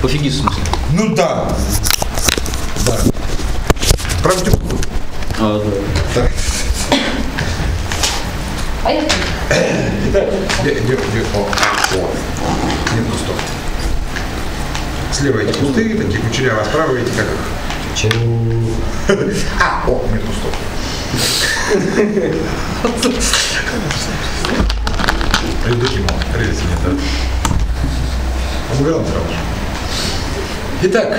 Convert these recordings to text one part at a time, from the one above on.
Пофигист, в смысле. Ну да. Да. Правдюк. А, да. Так. Поехали. Итак, где, где, где? О, о. Нет, ну стоп. Слева эти пустые, такие кучерявые, а справа эти как их? А, о, нет, ну стоп. Евдокимов, релиз нет, да? Же. Итак,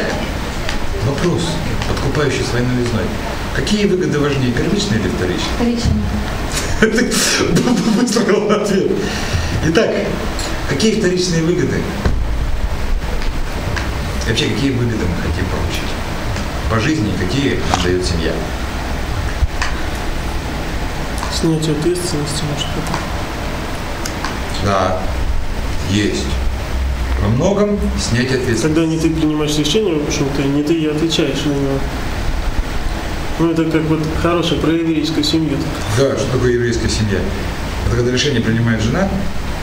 вопрос, подкупающий своей новизной. Какие выгоды важнее, первичные или вторичные? Вторичный. Выстроил ответ. Итак, какие вторичные выгоды? И вообще, какие выгоды мы хотим получить? По жизни, какие нам дает семья? Снятие ответственности, может быть. Да, есть. Во многом снятие ответственности. Когда не ты принимаешь решение, в общем-то, не ты и отвечаешь на него. Ну, это как вот хорошая про еврейскую семью. Да, что такое еврейская семья? Это когда решение принимает жена,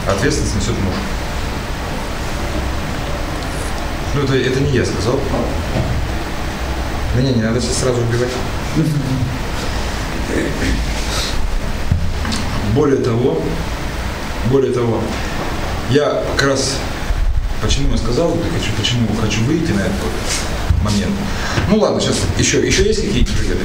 а ответственность несет муж. Ну, это, это не я сказал. Да не, не надо сейчас сразу убивать. Более того, более того, я как раз, почему я сказал, хочу, почему хочу выйти на этот момент. Ну ладно, сейчас еще, еще есть какие-то выгоды?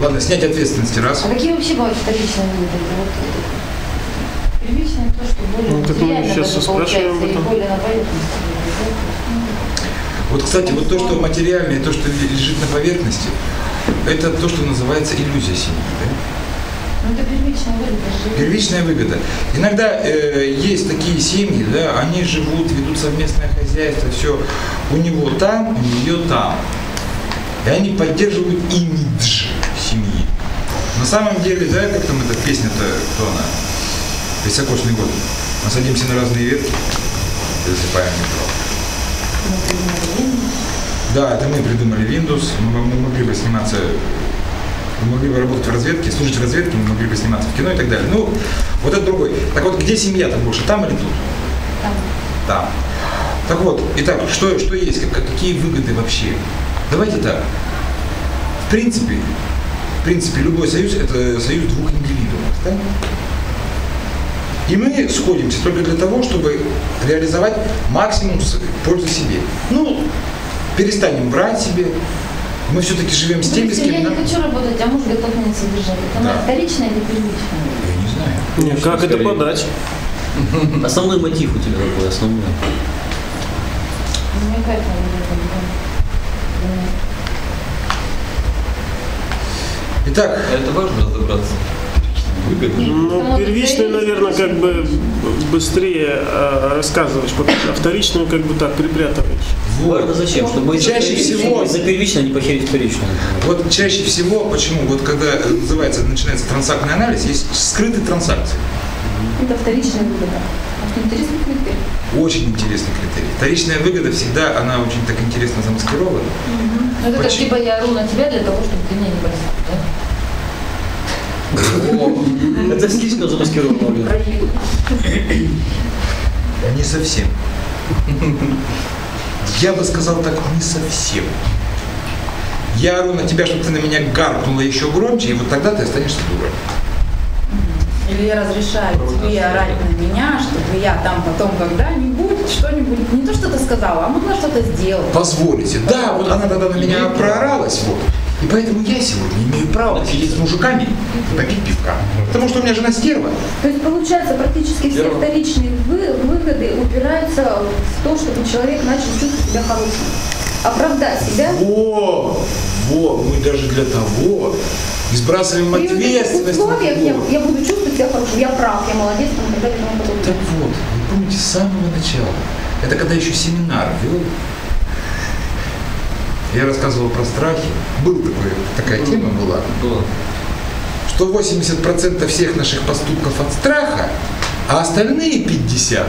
Ладно, снять ответственности раз. А какие вообще бывают вторичные выгоды? Вот, первичное то, что более Ну, так мы материально сейчас спрашиваем об этом. более на поверхности. Вот, кстати, вот то, что материальное, то, что лежит на поверхности, это то, что называется иллюзия семьи. да? Ну, это первичная выгода. Первичная выгода. Иногда э, есть такие семьи, да, они живут, ведут совместное хозяйство, все у него там, у нее там. И они поддерживают имидж семьи. На самом деле, да, как там эта песня-то, кто она? Високосный год. Мы садимся на разные ветки и засыпаем метро. Да, это мы придумали Windows. Мы, мы могли бы сниматься, мы могли бы работать в разведке, служить в разведке, мы могли бы сниматься в кино и так далее. Ну, вот это другой. Так вот, где семья-то больше, там или тут? Там. Там. Так вот, итак, что, что есть, как, какие выгоды вообще? Давайте так. В принципе, в принципе, любой союз – это союз двух индивидуумов. Да? И мы сходимся только для того, чтобы реализовать максимум пользы себе. Ну, перестанем брать себе. Мы все-таки живем с теми, с кем я не хочу работать, а муж готов меня содержать. Это Да. моя вторичная или первичная? Я не знаю. Не, как это подать? Основной мотив у тебя какой? Основной. Мне кайф на этом, да. Итак, Это важно разобраться. Выгодно. Ну, первичную, наверное, как бы быстрее а, рассказываешь, а вторичную как бы так припрятываешь. Важно зачем? Чтобы Чаще первичного- всего- из-за первичного не похерить например. вот чаще всего, почему, вот когда э, называется, начинается транзактный анализ, есть скрытые транзакции. Это вторичная выгода. А интересный критерий. Очень интересный критерий. Вторичная выгода всегда, она очень так интересно замаскирована. Ну, это как типа я ору на тебя для того, чтобы ты меня не бросал, да? Это слишком замаскировано. Не совсем. Я бы сказал так, не совсем. Я ору на тебя, чтобы ты на меня гаркнула еще громче, и вот тогда ты останешься дурой. Или я разрешаю тебе орать на меня, чтобы я там потом когда-нибудь что-нибудь, не то что ты сказала, а могла что-то сделать. Позволите. Да, вот она тогда на меня прооралась, вот. И поэтому я сегодня имею право сидеть с мужиками и попить пивка. Потому что у меня жена стерва. То есть получается практически все вторичные вы- выгоды упираются в то, чтобы человек начал чувствовать себя хорошим. Оправдать себя. Во, во, мы даже для того и сбрасываем ответственность. на условиях я, я буду чувствовать себя хорошим, я прав, я молодец, там, так далее и тому подобное. Так вот, вы помните с самого начала, это когда еще семинар вел, я рассказывал про страхи, был такой, такая тема была, Было. что 80% всех наших поступков от страха, а остальные 50%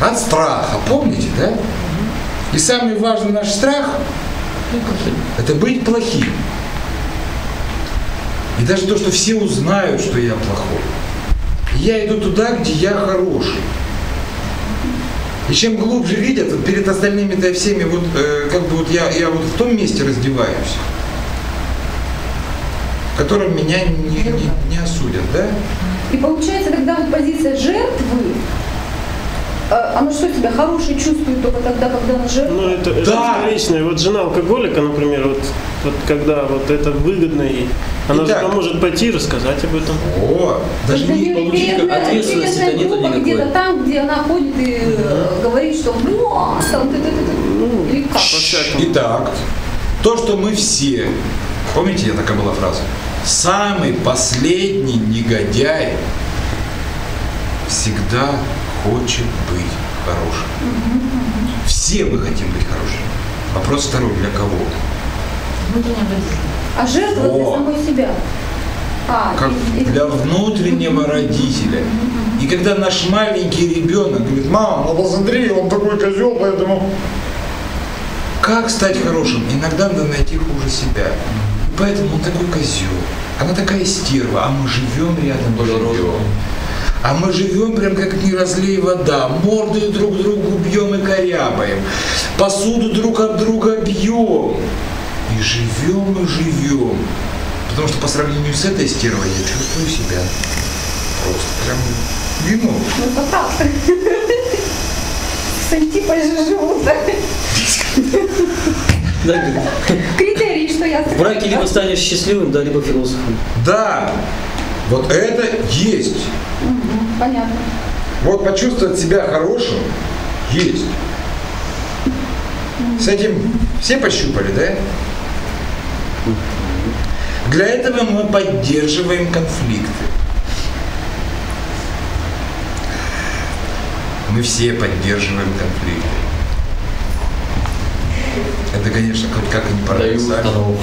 от страха, помните, да? И самый важный наш страх – это быть плохим. И даже то, что все узнают, что я плохой. И я иду туда, где я хороший. И чем глубже видят, перед остальными-то всеми, вот э, как бы вот я, я вот в том месте раздеваюсь, в котором меня не, не, не осудят, да? И получается, тогда вот позиция жертвы, оно что себя хорошее чувствует только тогда, когда она жертва? Ну, это, это Да. вторичное. Вот жена алкоголика, например, вот, вот когда вот это выгодно ей, она Итак. же может пойти и рассказать об этом. О, даже Это не получить ответственности-то интересная нету группа никакой. где-то там, где она ходит и э, говорит, что вот, там, ты, ты, ты, ты». Ну, Или как? по-всякому. Итак, то, что мы все, помните, такая была фраза, самый последний негодяй всегда хочет быть хорошим. Все мы хотим быть хорошими. Вопрос второй, для кого? Внутренняя водитель. А жертва для самой себя. А, Как и- и- для внутреннего родителя. И когда наш маленький ребенок говорит, мама, ну посмотри, он такой козел, поэтому... Как стать хорошим? Иногда надо найти хуже себя. Поэтому он такой козел. Она такая стерва, а мы живем рядом, живем. А мы живем прям как не разлей вода, морды друг другу бьем и корябаем, посуду друг от друга бьем. И живем, и живем. Потому что по сравнению с этой стервой я чувствую себя просто прям вино. Ну, это правда. С антипой же живут. да. Критерий, что я... В браке либо станешь счастливым, да, либо философом. Да, вот это есть. Понятно. Вот почувствовать себя хорошим есть. С этим все пощупали, да? Для этого мы поддерживаем конфликты. Мы все поддерживаем конфликты. Это, конечно, хоть как и не парадоксально. установку.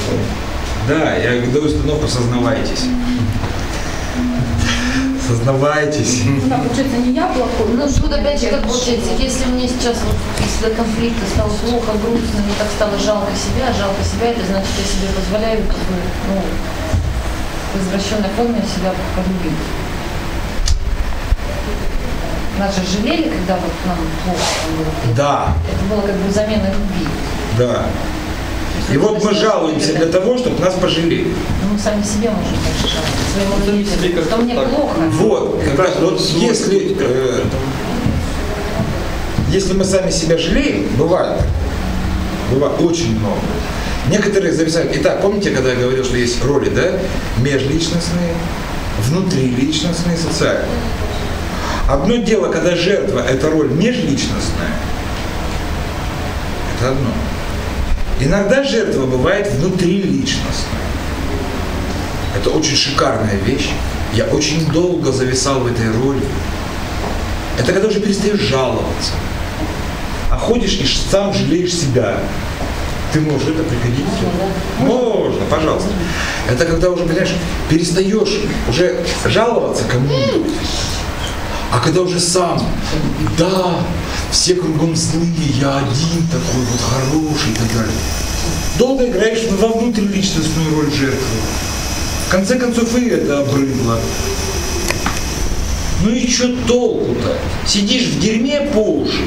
Да, я даю установку, сознавайтесь. Сознавайтесь. Да, получается, не я плохой. Ну, тут опять же, как получается, если мне сейчас вот из-за конфликта стало плохо, грустно, мне так стало жалко себя, жалко себя, это значит, я себе позволяю, как бы, ну, в извращенной форме себя полюбить. Нас же жалели, когда вот нам плохо было. Да, Это было как бы замена любви. да. И вот мы жалуемся для того, чтобы нас пожалели. Ну, мы сами себе можем так жаловаться, своему родителю, как-то что мне так. плохо. Вот, когда, Каждый вот если, э, если мы сами себя жалеем, бывает, бывает очень много. Некоторые зависают. Итак, помните, когда я говорил, что есть роли, да? Межличностные, внутриличностные, социальные. Одно дело, когда жертва – это роль межличностная, это одно. Иногда жертва бывает внутриличностная. Это очень шикарная вещь. Я очень долго зависал в этой роли. Это когда уже перестаешь жаловаться. А ходишь и сам жалеешь себя. Ты можешь это пригодиться? Можно, пожалуйста. Это когда уже, понимаешь, перестаешь уже жаловаться кому-нибудь. А когда уже сам, да, все кругом злые, я один такой вот хороший и так далее. Долго играешь во внутриличностную роль жертвы. В конце концов и это обрыдло. Ну и что толку-то? Сидишь в дерьме по уши,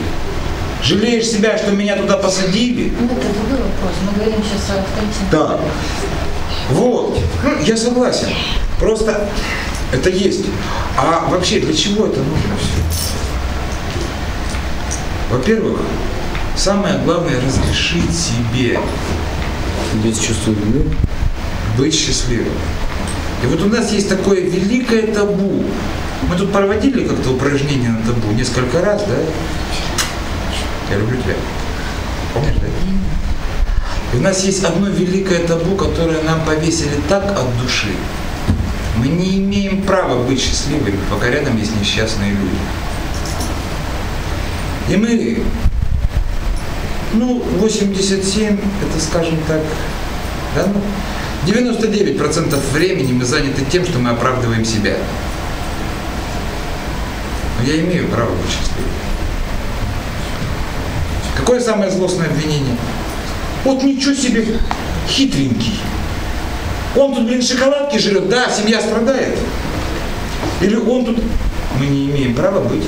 жалеешь себя, что меня туда посадили. Ну, это другой вопрос. Мы говорим сейчас о вторичном. Да. Вот. Ну, я согласен. Просто это есть. А вообще для чего это нужно все? Во-первых, самое главное разрешить себе Без чувства быть счастливым. И вот у нас есть такое великое табу. Мы тут проводили как-то упражнение на табу несколько раз, да? Я люблю тебя. Помнишь, да? И у нас есть одно великое табу, которое нам повесили так от души. Мы не имеем права быть счастливыми, пока рядом есть несчастные люди. И мы, ну, 87, это, скажем так, да, ну, 99% времени мы заняты тем, что мы оправдываем себя. Но я имею право быть счастливым. Какое самое злостное обвинение? Вот ничего себе, хитренький. Он тут, блин, шоколадки жрет, да, семья страдает. Или он тут... Мы не имеем права быть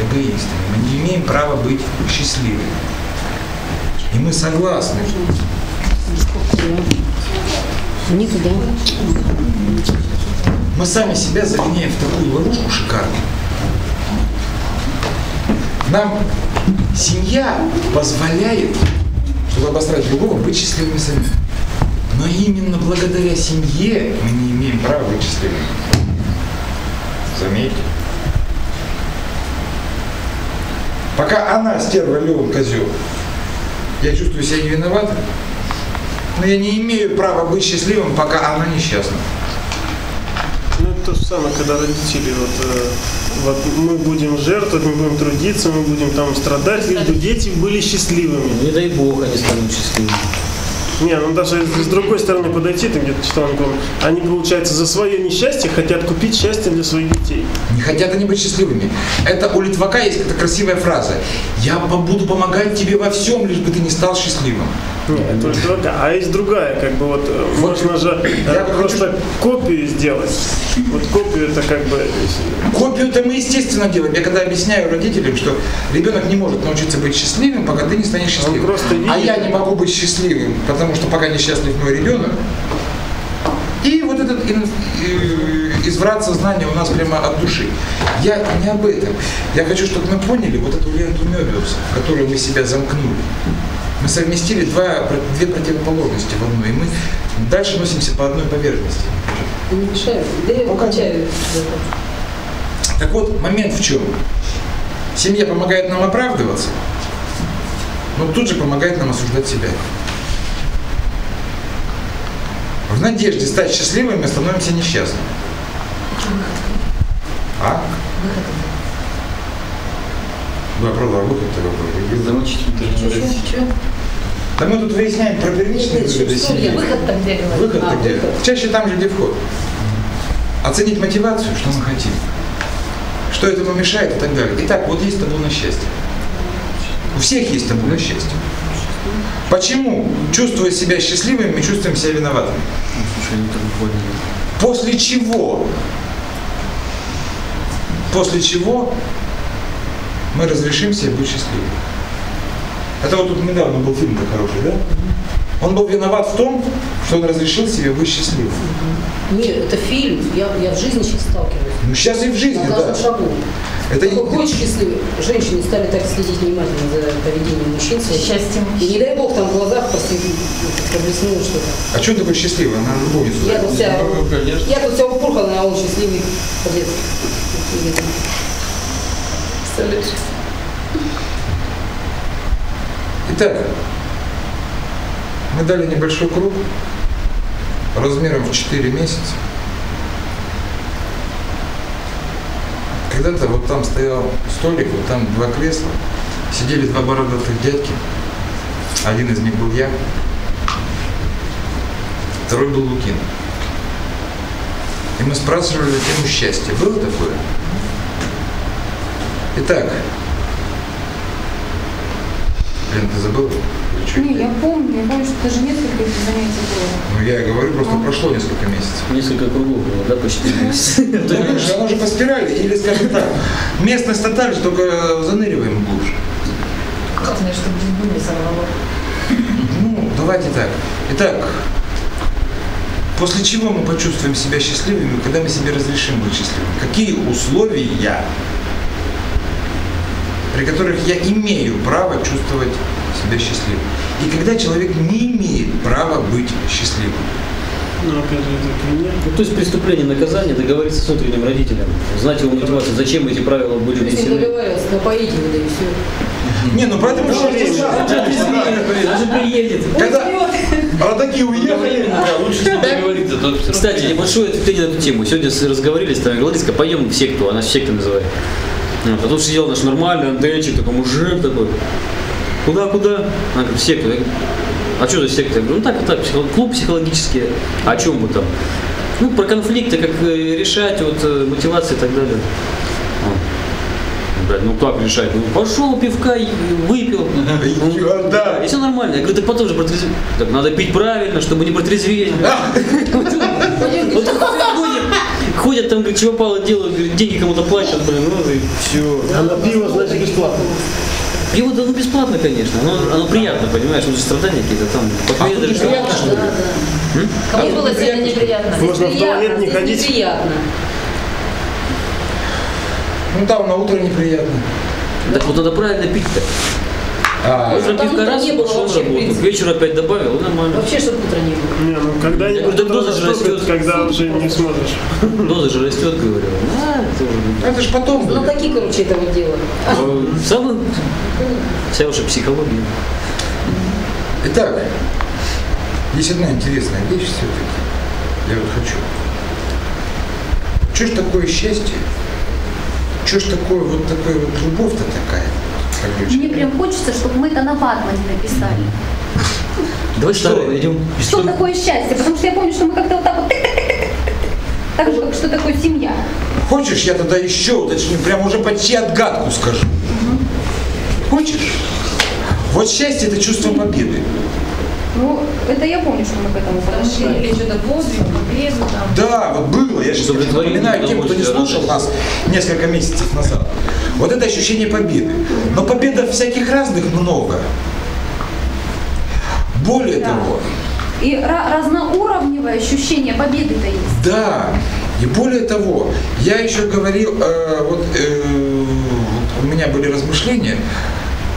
эгоистами, мы не имеем права быть счастливыми. И мы согласны. Не туда. Мы сами себя загоняем в такую ловушку шикарную. Нам семья позволяет, чтобы обострать другого, быть счастливыми сами. Но именно благодаря семье мы не имеем права быть счастливыми. Заметьте. Пока она стерва Лева козел, я чувствую себя не виноватым, но я не имею права быть счастливым, пока она несчастна. Ну, это то же самое, когда родители, вот, э, вот мы будем жертвовать, мы будем трудиться, мы будем там страдать, лишь бы дети были счастливыми. Не дай бог они станут счастливыми. Не, ну даже с другой стороны подойти, ты где-то читал, помню, они, получается, за свое несчастье хотят купить счастье для своих детей. Не хотят они быть счастливыми. Это у Литвака есть какая-то красивая фраза. Я буду помогать тебе во всем, лишь бы ты не стал счастливым. Нет, это уж другая. А есть другая, как бы вот э, Вот можно же э, я бы просто копию сделать. Вот копию это как бы э, Копию-то мы, естественно, делаем. Я когда объясняю родителям, что ребенок не может научиться быть счастливым, пока ты не станешь счастливым. просто видит. А я не могу быть счастливым, потому что пока несчастлив мой ребенок. И вот этот э, изврат сознания у нас прямо от души. Я не об этом. Я хочу, чтобы мы поняли вот эту ленту Мёбиуса, в которую мы себя замкнули. Мы совместили два, две противоположности в одну, и мы дальше носимся по одной поверхности. Не мешаю. Да я Пока качаю. Так вот, момент в чем? Семья помогает нам оправдываться, но тут же помогает нам осуждать себя. В надежде стать счастливыми становимся несчастными. А? Да, правда, выход такой. Интернет. Да мы тут выясняем про первичные выгоды семьи. Выход-то где говорит? Выход А, где? выход. Чаще там же, где вход. Оценить мотивацию, что мы хотим. Что этому мешает и так далее. Итак, вот есть табу на счастье. У всех есть табу на счастье. Почему, чувствуя себя счастливыми, мы чувствуем себя так поняли. После чего? После чего мы разрешим себе быть счастливыми? Это вот тут недавно был фильм-то хороший, да? Он был виноват в том, что он разрешил себе быть счастливым. Нет, это фильм. Я, я в жизни сейчас сталкиваюсь. Ну сейчас и в жизни, На да. шагу. Это Кто хочет счастливый. Женщины стали так следить внимательно за поведением мужчин. своих. Счастье И не дай бог там в глазах просто проблеснуло что-то. А что такое счастливый? Она любовницу. Я тут вся, Ну, я тут вся упурхана, а он счастливый по-детски. Представляешь? Итак, мы дали небольшой круг размером в 4 месяца. Когда-то вот там стоял столик, вот там два кресла, сидели два бородатых дядьки. Один из них был я, второй был Лукин. И мы спрашивали тему счастья. Было такое? Итак, Лен, ты чё? Не, я помню, я помню, что даже несколько этих занятий было. Ну, я и говорю, просто прошло несколько месяцев. Несколько кругов было, да, почти месяца. Видишь, оно же по спирали, или, скажем так, местность-то та же, только заныриваем глубже. Как мне, чтобы здесь были сорвало? Ну, давайте так. Итак, после чего мы почувствуем себя счастливыми, когда мы себе разрешим быть счастливыми? Какие условия, при которых я имею право чувствовать себя счастливым? И когда человек не имеет права быть счастливым? ну, опять же, это пример. Ну, то есть преступление, наказание, договориться с внутренним родителем, знать его мотивацию, зачем эти правила были не внесены. договаривался, напоить его, да и все. Не, ну поэтому Он что же он же приедет. Когда родаки уехали, Да, лучше с ним договориться. Кстати, небольшое ответвление на эту тему. Сегодня с- разговорились, там говорили, сказали, пойдем в секту, она секта называет. Вот, а тут сидел наш нормальный антенчик, такой мужик такой. Куда, куда? Она говорит, в секту. Я говорю, а что за секта? Я говорю, ну так и так, клуб психологический. А о чем мы там? Ну, про конфликты, как э, решать, вот, э, мотивации и так далее. Блядь, ну как решать? Ну пошел пивка, выпил. А, да. И все нормально. Я говорю, так потом же протрезветь. Так надо пить правильно, чтобы не протрезветь. Вот. Ходят там, говорит, чего попало делают, говорит, деньги кому-то платят, блин, ну и все. А на пиво, значит, бесплатно. Пиво, да, ну бесплатно, конечно. Оно, оно приятно, понимаешь, ну страдания какие-то там. Похмелье даже Неприятно, что ли? Кому было сегодня неприятно? Можно в туалет не ходить. неприятно. Ну там на утро неприятно. Так вот надо правильно пить-то. А, Утром пивка раз, не было вообще, работу, к вечеру опять добавил, и нормально. Вообще, чтобы утра не было. Не, ну когда-нибудь Так это доза же растет. когда уже не сможешь. Доза же растет, говорю. А, это это же потом будет. Знатоки, короче, этого дела. А, Самое... Вся уже психология. Итак, есть одна интересная вещь все-таки. Я вот хочу. Что ж такое счастье? Что ж такое вот такое вот любовь-то такая? Мне прям хочется, чтобы мы это на ватмане написали. Давай старое найдем. Что такое счастье? Потому что я помню, что мы как-то вот так вот так же, как что такое семья. Хочешь, я тогда еще уточню, прям уже почти отгадку скажу. Хочешь? Вот счастье это чувство победы. Ну, это я помню, что мы к этому Подошли или что-то подвиг, победу там. Да, вот было. Я сейчас напоминаю тем, кто не слушал нас несколько месяцев назад. Вот это ощущение победы. Но победа всяких разных много. Более Да. того, И разноуровневое ощущение победы-то есть. Да, и более того, я еще говорил, э, вот, э, вот у меня были размышления,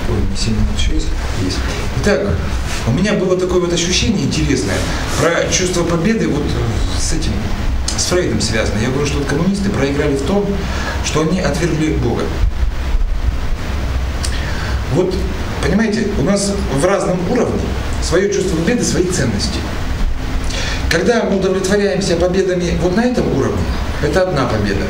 ой, не семь минут еще есть? Есть. Итак, у меня было такое вот ощущение интересное про чувство победы вот э, с этим, с Фрейдом связано. Я говорю, что вот коммунисты проиграли в том, что они отвергли Бога. Вот, понимаете, у нас в разном уровне свое чувство победы, свои ценности. Когда мы удовлетворяемся победами вот на этом уровне, это одна победа,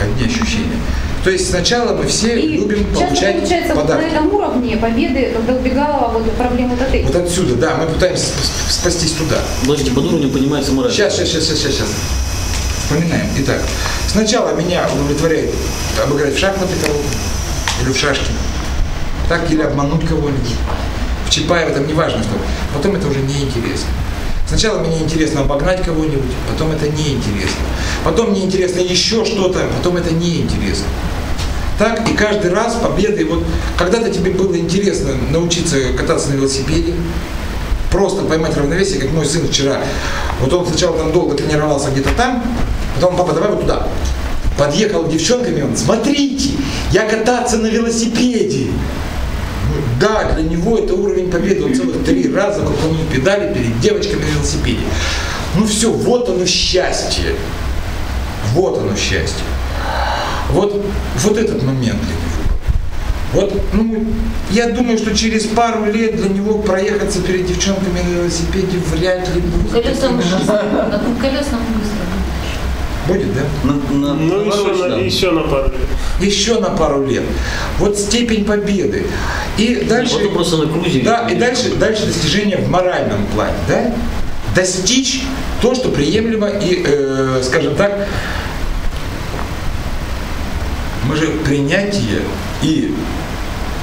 одни ощущения. То есть сначала мы все И любим получать получается вот на подарки. этом уровне победы, когда убегала вот проблема вот этой. Вот отсюда, да, мы пытаемся спас- спастись туда. Подождите, под уровнем понимается мораль. Сейчас, сейчас, сейчас, сейчас, сейчас. Вспоминаем. Итак, сначала меня удовлетворяет обыграть в шахматы кого-то или в шашки. Так, или обмануть кого-нибудь. В Чапаева там неважно что. Потом это уже неинтересно. Сначала мне интересно обогнать кого-нибудь, потом это неинтересно. Потом мне интересно еще что-то, потом это неинтересно. Так и каждый раз победы. Вот когда-то тебе было интересно научиться кататься на велосипеде, просто поймать равновесие, как мой сын вчера. Вот он сначала там долго тренировался где-то там, потом папа, давай вот туда. Подъехал к девчонкам, и он, смотрите, я кататься на велосипеде. Да, для него это уровень победы. Он целых три раза крутанул педали перед девочками на велосипеде. Ну все, вот оно счастье. Вот оно счастье. Вот, вот этот момент для него. Вот, ну, я думаю, что через пару лет для него проехаться перед девчонками на велосипеде вряд ли будет. Колесом. На колесном быстро. Будет, да? На, на, Ну, еще на, еще на пару лет. Еще на пару лет. Вот степень победы. И дальше... Потом просто на крузе. Да, и дальше, дальше достижение в моральном плане, да? Достичь то, что приемлемо и, э, скажем так, мы же принятие и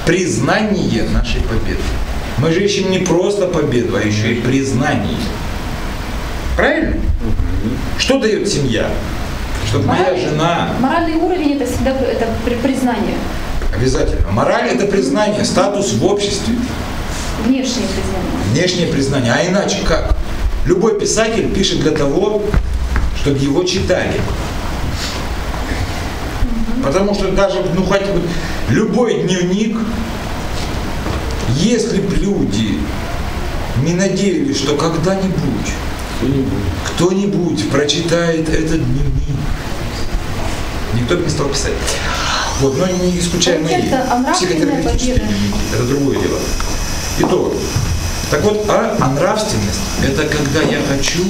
признание нашей победы. Мы же ищем не просто победу, а еще и признание. Правильно? Что дает семья? Чтобы моя Моральный- жена Моральный уровень это всегда это при- признание, обязательно. Мораль это признание, статус в обществе. внешнее признание. Внешнее признание. А иначе как? Любой писатель пишет для того, чтобы его читали. Потому что даже, ну хоть бы любой дневник, если б люди не надеялись, что когда-нибудь кто-нибудь прочитает этот дневник, никто бы не стал писать. Вот, но не исключая мои Получается, а нравственная психотерапевтические. Это другое дело. Итог. Так вот, а, а нравственность – это когда я хочу,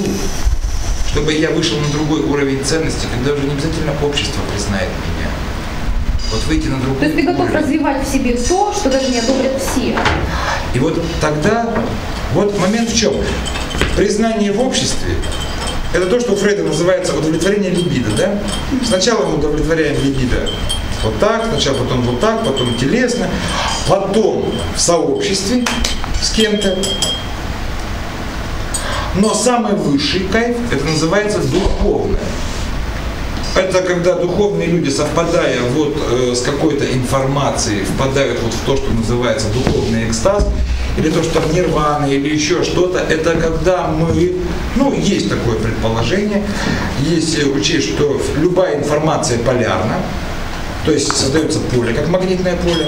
чтобы я вышел на другой уровень ценности, когда уже не обязательно общество признает меня. Вот выйти на другой То есть ты готов уровень. развивать в себе то, что даже не одобрят все. И вот тогда, вот момент в чем? Признание в обществе – это то, что у Фрейда называется удовлетворение либидо, да? Сначала мы удовлетворяем либидо вот так, сначала потом вот так, потом телесно, потом в сообществе с кем-то. Но самый высший кайф – это называется духовное. Это когда духовные люди, совпадая вот э, с какой-то информацией, впадают вот в то, что называется духовный экстаз, или то, что нирвана, или еще что-то, это когда мы, ну, есть такое предположение, если учесть, что любая информация полярна, то есть создается поле, как магнитное поле.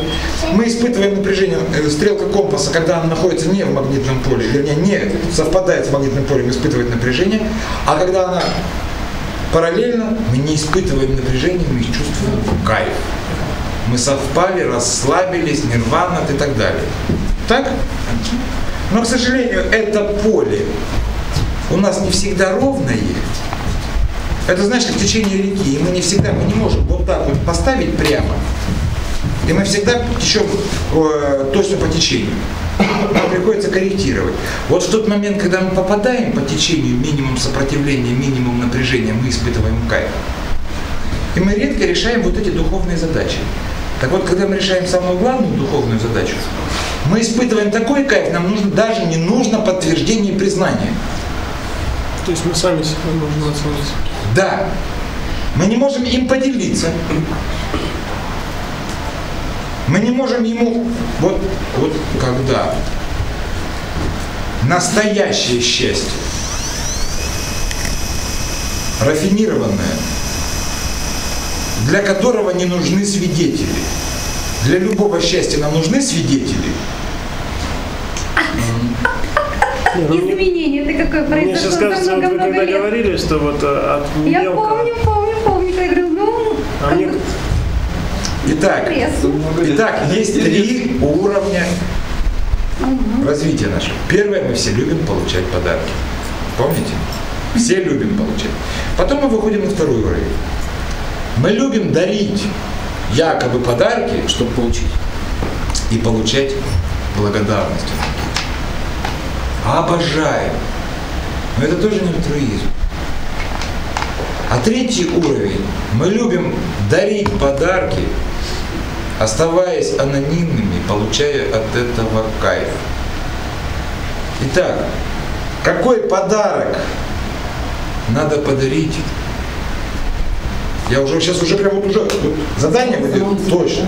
Мы испытываем напряжение, э, стрелка компаса, когда она находится не в магнитном поле, вернее, не совпадает с магнитным полем, испытывает напряжение, а когда она параллельно, мы не испытываем напряжения, мы чувствуем кайф. Мы совпали, расслабились, нирвана и так далее. Так? Но, к сожалению, это поле у нас не всегда ровное, это знаешь, как течение реки, и мы не всегда, мы не можем вот так вот поставить прямо, и мы всегда течем э, точно по течению. Нам приходится корректировать. Вот в тот момент, когда мы попадаем по течению, минимум сопротивления, минимум напряжения, мы испытываем кайф. И мы редко решаем вот эти духовные задачи. Так вот, когда мы решаем самую главную духовную задачу, мы испытываем такой кайф, нам нужно, даже не нужно подтверждение и признание. То есть мы сами себя можем оценить. Да. Мы не можем им поделиться. Мы не можем ему... Вот, вот когда настоящее счастье, рафинированное, для которого не нужны свидетели. Для любого счастья нам нужны свидетели. Не, ну, Изменение, ты какое Мне сейчас произошло кажется, вот вы когда лет. говорили, что вот э, от Я мелкого- помню, помню, помню, когда я говорю, ну, А мне Итак, итак, есть три уровня развития нашего. Первое, мы все любим получать подарки. Помните? Все любим получать. Потом мы выходим на второй уровень. Мы любим дарить якобы подарки Чтобы получить. и получать благодарность. Обожаем. Но это тоже не альтруизм. А третий уровень. Мы любим дарить подарки, оставаясь анонимными, получая от этого кайф. Итак, какой подарок надо подарить? Я уже сейчас уже прям вот уже вот задание выдаю. Точно.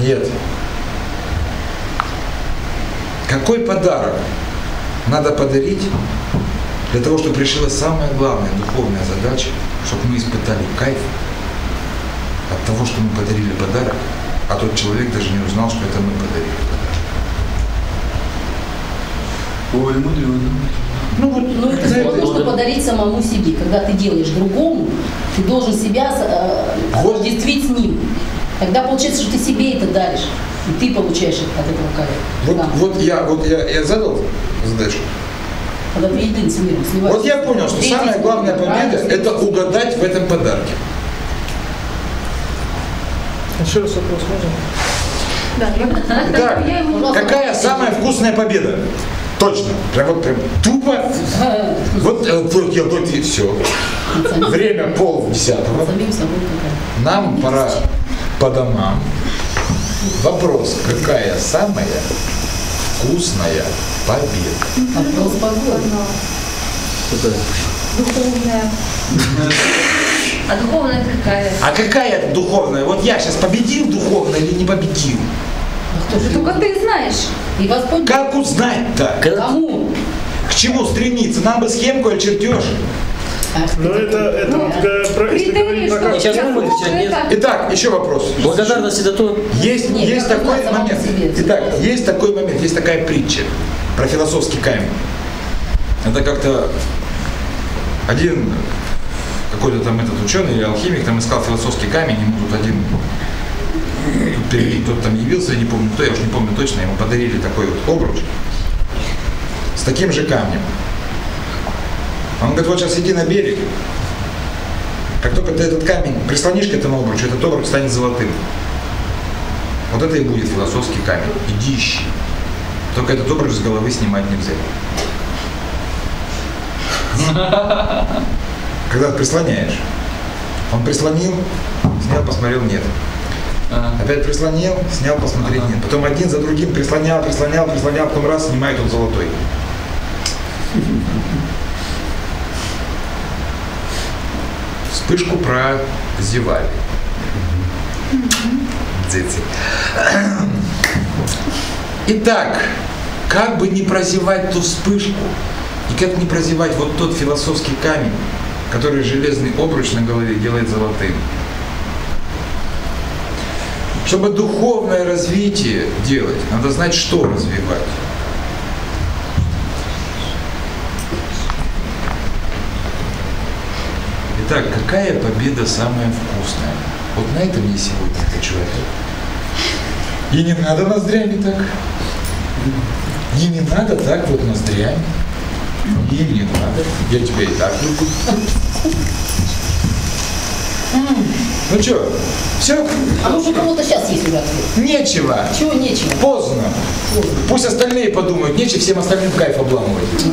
Нет. Какой подарок надо подарить для того, чтобы решилась самая главная духовная задача, чтобы мы испытали кайф от того, что мы подарили подарок, а тот человек даже не узнал, что это мы подарили. Ой, мудрено. Ну вот, Ну, это знаете, вот нужно подарить самому себе. Когда ты делаешь другому, ты должен себя э, Вот. отождествить с ним. Тогда получается, что ты себе это даришь. И ты получаешь от этого кайф. вот, Да. вот я, вот я, я задал задачу. Когда ты един с миром сливаешься. Вот я понял, что Ты самая един с главная миром, победа правильно? – это угадать в этом подарке. Еще раз вопрос можно? Да, Итак, я какая самая вкусная победа? Точно. Прям вот прям тупо. Вот, э, вот я вот и все. Время пол десятого. Нам пора по домам. Вопрос, какая самая вкусная победа? Вопрос погоды. Это Духовная. А духовная это какая? А какая духовная? Вот я сейчас победил духовно или не победил? А кто же Только ты знаешь. И Господь Как узнать-то? кому? К чему стремиться? Нам бы схемку или чертеж? Ах, ты Ну это, это про- Критерии, что Сейчас мы нет? это- Итак, еще вопрос. благодарность это то, Есть, Нет, есть такой момент. себе? Итак, есть такой момент, есть такая притча про философский камень. Это как-то один какой-то там этот ученый или алхимик там искал философский камень, ему тут один кто-то там явился, я не помню кто, я уж не помню точно, ему подарили такой вот обруч с таким же камнем. Он говорит, вот сейчас иди на берег, как только ты этот камень прислонишь к этому обручу, этот обруч станет золотым. Вот это и будет философский камень. Иди ищи. Только этот обруч с головы снимать нельзя. Когда прислоняешь. Он прислонил, снял, посмотрел, нет. А, Опять прислонил, снял, посмотрел, Ага. нет. Потом один за другим прислонял, прислонял, прислонял, потом раз, снимает он золотой. Вспышку прозевали. Дети. Итак, как бы не прозевать ту вспышку, и как не прозевать вот тот философский камень, который железный обруч на голове делает золотым. Чтобы духовное развитие делать, надо знать, что развивать. Итак, какая победа самая вкусная? Вот на это мне сегодня хочу ответить. И не надо ноздрями так. И не надо так вот ноздрями. И не надо. Я тебя и так люблю. Ну что, все? А может у кого-то сейчас есть уже ответ? Нечего. Чего нечего? Поздно. Пусть остальные подумают, нечего всем остальным кайф обламывать.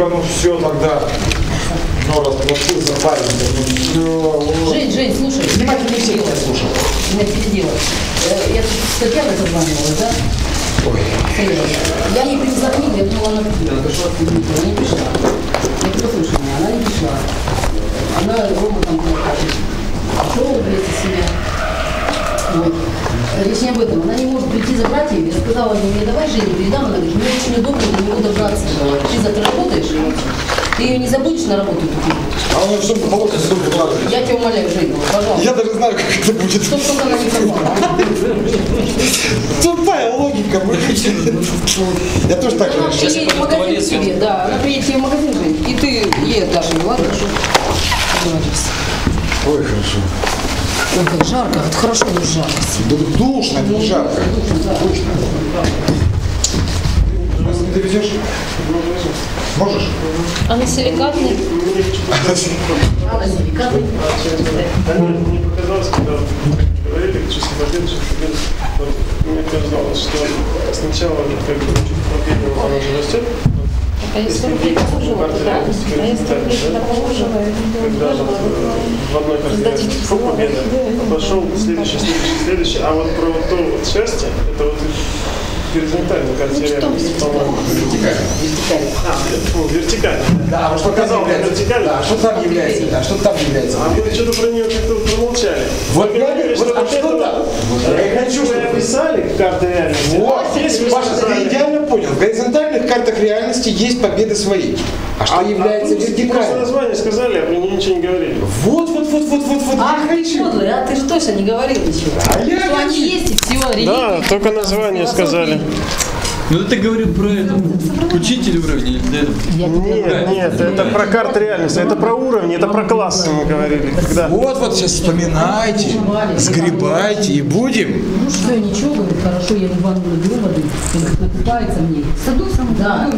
Спасибо, ну все тогда. Ну, расплатился парень, ну все. Жень, Жень, слушай, Внимательно всех я слушал. меня передело. Я тут с Татьяной созванивалась, да? Ой, Я ей принесла книгу, я думала, она купила. Пришла с книгой, она не пришла. Я говорю, послушай меня, она не пришла. Она Рома там говорит, шел, блядь, из себя. Вот. Речь не об этом. Она не может прийти забрать ее. Я сказала мне, давай Жене передам. Она говорит, мне очень удобно до него добраться. Ты завтра работаешь? Ты ее не забудешь на работу а он что положено столько вкладывает? Я тебя умоляю, Женя, пожалуйста. Я даже знаю, как это будет. Чтоб только она не пропала. Тупая логика. Я тоже так же Она приедет в магазин к тебе, да, она приедет тебе в магазин, Жень, и ты ей отдашь ее, ладно? Ой, хорошо. Ой, как жарко, вот хорошо не жарко. Да Душно, не жарко. Душно. Ты везешь? Можешь? А на силикатный? Она силикатный. А мне, мне показалось, когда говорили, победы, вот мне казалось, что сначала как бы победы, оно же растет, А 40 лет положила туда, а я 40 лет туда положила, когда вот э, в одной картине пошел следующий, следующий, следующий, а вот про вот то вот счастье, это вот в горизонтальной карте реальности, по-моему. Вертикально. А, ну, вертикально. Да, а что там Показал, вертикально. Да, а что там является? А что там является? А мы что-то про нее как-то промолчали. Вот я вот, а вот что это там? вот, Вот я хочу, вы чтобы- описали карты реальности. Вот, А здесь вы Паша, ты сказали. идеально понял. В горизонтальных картах реальности есть победы свои. А что А- является а тут Просто вертикальным? название сказали, а про нее ничего не говорили. Вот, вот, вот, вот, вот, вот. Ах, ты подлый, а ты же точно не говорил ничего. А я Что они есть и все, Да, религии, только название философии. сказали. Ну ты говорил про это. Учитель уровня или этого? Нет, нет, это про карты реальности, это про уровни, это про классы мы говорили. Когда Вот, вот сейчас вспоминайте, сгребайте и будем. Ну что, ничего, говорит, хорошо, я в ванну наберу воды, накупается мне. Саду самом Да.